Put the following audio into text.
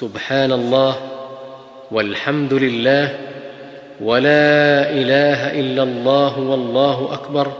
سبحان الله والحمد لله ولا إله إلا الله والله أكبر